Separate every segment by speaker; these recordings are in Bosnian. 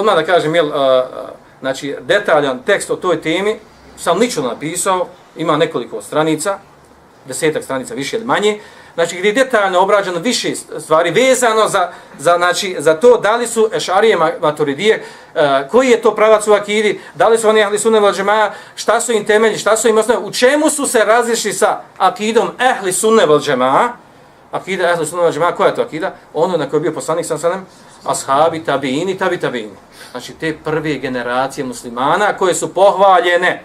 Speaker 1: odmah da kažem, jel, a, znači, detaljan tekst o toj temi sam lično napisao, ima nekoliko stranica, desetak stranica više ili manje, znači gdje je detaljno obrađeno više stvari vezano za, za, znači, za to da li su ešarije maturidije, uh, koji je to pravac u akidi, da li su oni Ahli sunne vel džemaja, šta su im temelji, šta su im osnovi, u čemu su se razlišli sa akidom ehli sunne vel džemaja, akida ehli sunne vel džemaja, koja je to akida? Ono na kojoj je bio poslanik sam sanem, ashabi, tabiini, tabi, tabiini. Znači te prve generacije muslimana koje su pohvaljene,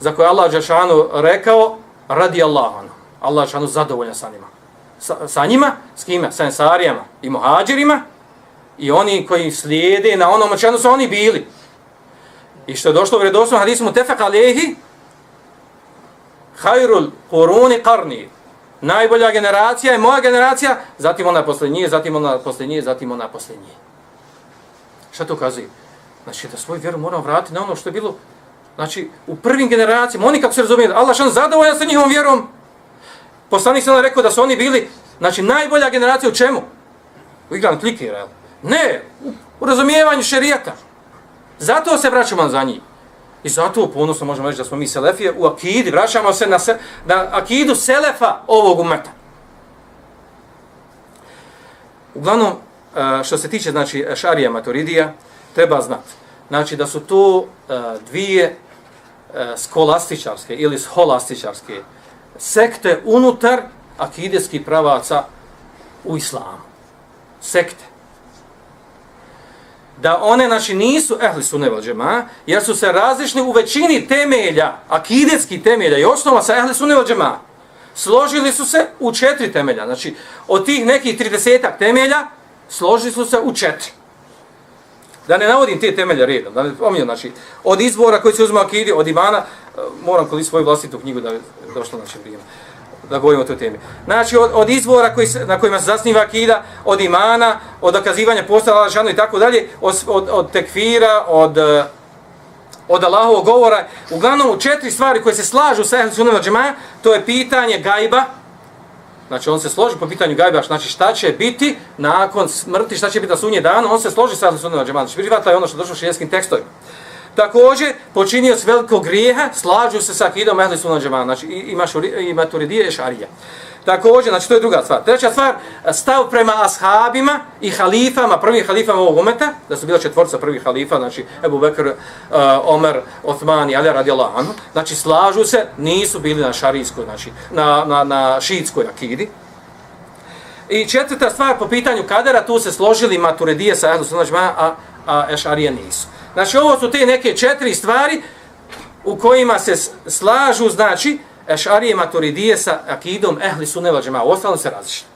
Speaker 1: za koje Allah Đašanu rekao, radi Allahanu. Allah Đašanu zadovoljan sa njima. Sa, sa njima, s kime? Sa ensarijama i muhađirima i oni koji slijede na onom čemu su oni bili. I što je došlo u vredosnom hadisu mu tefek alehi, hajrul koruni karni. Najbolja generacija je moja generacija, zatim ona poslije nje, zatim ona poslije nje, zatim ona posle nje. Šta to kazuje? Znači da svoju vjeru moramo vratiti na ono što je bilo Znači, u prvim generacijama, oni kako se razumijeli, Allah šan zadovoljan sa njihovom vjerom. Poslanik sam rekao da su oni bili, znači, najbolja generacija u čemu? U igran klikera, jel? Ne, u razumijevanju šerijata. Zato se vraćamo za njih. I zato ponosno možemo reći da smo mi selefije u akidi, vraćamo se na, se, na akidu selefa ovog umeta. Uglavnom, e, što se tiče znači, šarija maturidija, treba znati znači da su to e, dvije e, skolastičarske ili scholastičarske sekte unutar akideskih pravaca u islamu. Sekte. Da one, znači, nisu ehli su džema, jer su se različni u većini temelja, akidetski temelja i osnova sa ehli su džema. Složili su se u četiri temelja. Znači, od tih nekih tridesetak temelja, složili su se u četiri. Da ne navodim te temelje redom, da ne pominjam, znači, od izvora koji se uzme akidi, od imana, eh, moram koli svoju vlastitu knjigu da je došlo naše vrijeme, da govorimo o toj temi. Znači, od, od izvora koji se, na kojima se zasniva akida, od imana, od dokazivanja postala Allahšanu i tako dalje, od, od, od tekfira, od, eh, od Allahovog govora, uglavnom u četiri stvari koje se slažu sa ehli sunnama džemaja, to je pitanje gajba, Znači on se složi po pitanju gajba, znači šta će biti nakon smrti, šta će biti na sunje dan, on se složi sa sunnetom Džemaja. Znači prihvata je ono što došlo šerijskim tekstovima. Također, počinio s velikog grijeha, slažu se sa akidom ehli sunnetom džemana. Znači ima, šuri, ima turidije i šarija. Također, znači to je druga stvar. Treća stvar, stav prema ashabima i halifama, prvim halifama ovog umeta, da su bila četvorca prvih halifa, znači Ebu Bekr, uh, Omer, Othman i Ali radijallahu anhu, znači slažu se, nisu bili na šarijskoj, znači na, na, na šiitskoj akidi. I četvrta stvar po pitanju kadera, tu se složili maturidije sa Ehlu Sunnah a, a Ešarije nisu. Znači ovo su te neke četiri stvari u kojima se slažu, znači, Ešarije maturidije sa akidom ehli sunne džema, ostalo se različite.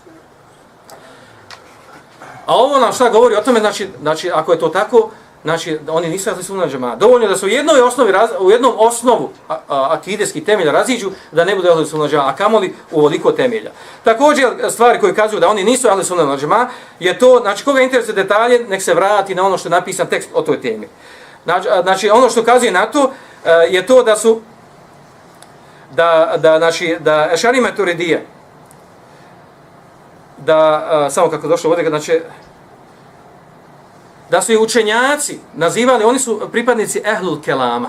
Speaker 1: A ovo nam šta govori o tome, znači, znači ako je to tako, znači oni nisu ahli sunna džema. Dovoljno da su u jednoj osnovi, u jednom osnovu a, a, akideski temelj raziđu, da ne bude ahli sunna džema, a kamoli u ovoliko temelja. Također, stvari koje kazuju da oni nisu ahli sunna džema, je to, znači koga interesuje detalje, nek se vrati na ono što je napisan tekst o toj temi. Znači, znači ono što kazuje na to, e, je to da su da da znači da Ešari Maturidije da samo kako došlo ovdje znači da su i učenjaci nazivali oni su pripadnici Ehlul Kelama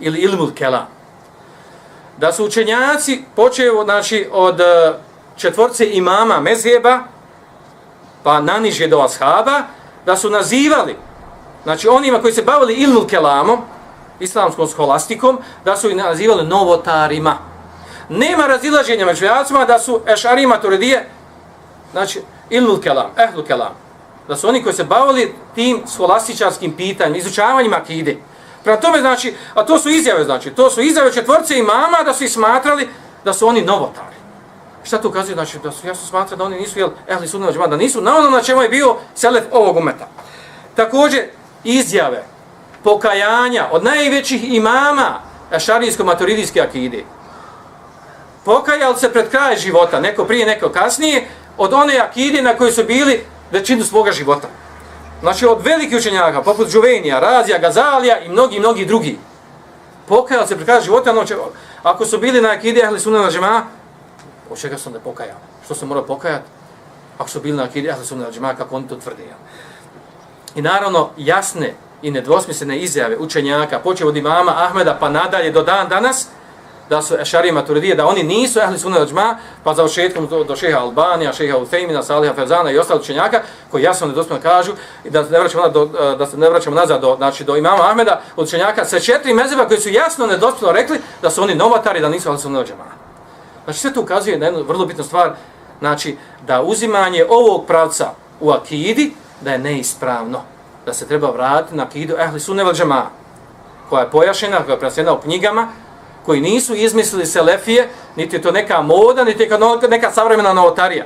Speaker 1: ili Ilmul Kelam da su učenjaci počeo znači od e, četvorce imama Mezheba pa naniže do ashaba da su nazivali znači onima koji se bavili Ilmul Kelamom islamskom scholastikom, da su ih nazivali novotarima. Nema razilaženja među da su ešarima turedije, znači ilmul kelam, ehlul kelam, da su oni koji se bavili tim scholastičarskim pitanjima, izučavanjem akide. Prema tome, znači, a to su izjave, znači, to su izjave četvorce i mama da su ih smatrali da su oni novotari. Šta to ukazuje? Znači, da su jasno smatrali da oni nisu, jel, ehli sudna da nisu na ono na čemu je bio selef ovog umeta. Također, izjave, pokajanja od najvećih imama šarijsko-maturidijske akide. Pokajali se pred kraj života, neko prije, neko kasnije, od one akide na koje su bili većinu svoga života. Znači od velikih učenjaka, poput Džuvenija, Razija, Gazalija i mnogi, mnogi drugi. Pokajali se pred kraj života, ono će, ako su bili na akidi ahli sunna na džema, od čega su onda pokajali? Što se mora pokajati? Ako su bili na akidi ahli sunna na džema, kako oni to tvrde. I naravno jasne i nedvosmislene izjave učenjaka, počeo od imama Ahmeda pa nadalje do dan danas, da su Ešarije Maturidije, da oni nisu ehli sunne ođma, pa za ušetkom do, do šeha Albanija, šeha Uthejmina, Saliha Ferzana i ostalih učenjaka, koji jasno nedosmeno kažu, i da se ne vraćamo, do, e, da se ne vraćamo nazad do, znači, do imama Ahmeda, učenjaka, sa četiri mezeba koji su jasno nedosmeno rekli da su oni novatari, da nisu ehli sunne ođma. Znači sve to ukazuje na jednu vrlo bitnu stvar, znači da uzimanje ovog pravca u akidi, da je neispravno, da se treba vratiti na akidu ehli sunne ođma, koja je pojašena, koja je presjedna u knjigama, koji nisu izmislili selefije, niti je to neka moda, niti je neka savremena novotarija.